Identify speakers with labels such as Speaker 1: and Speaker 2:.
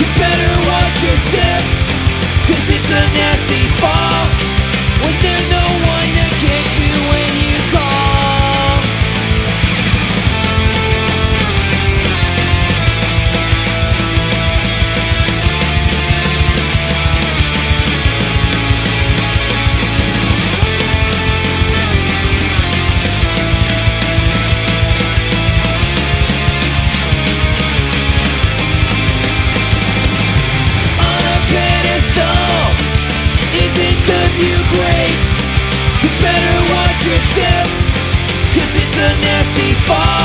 Speaker 1: You better You better watch your step Cause it's a nasty fall.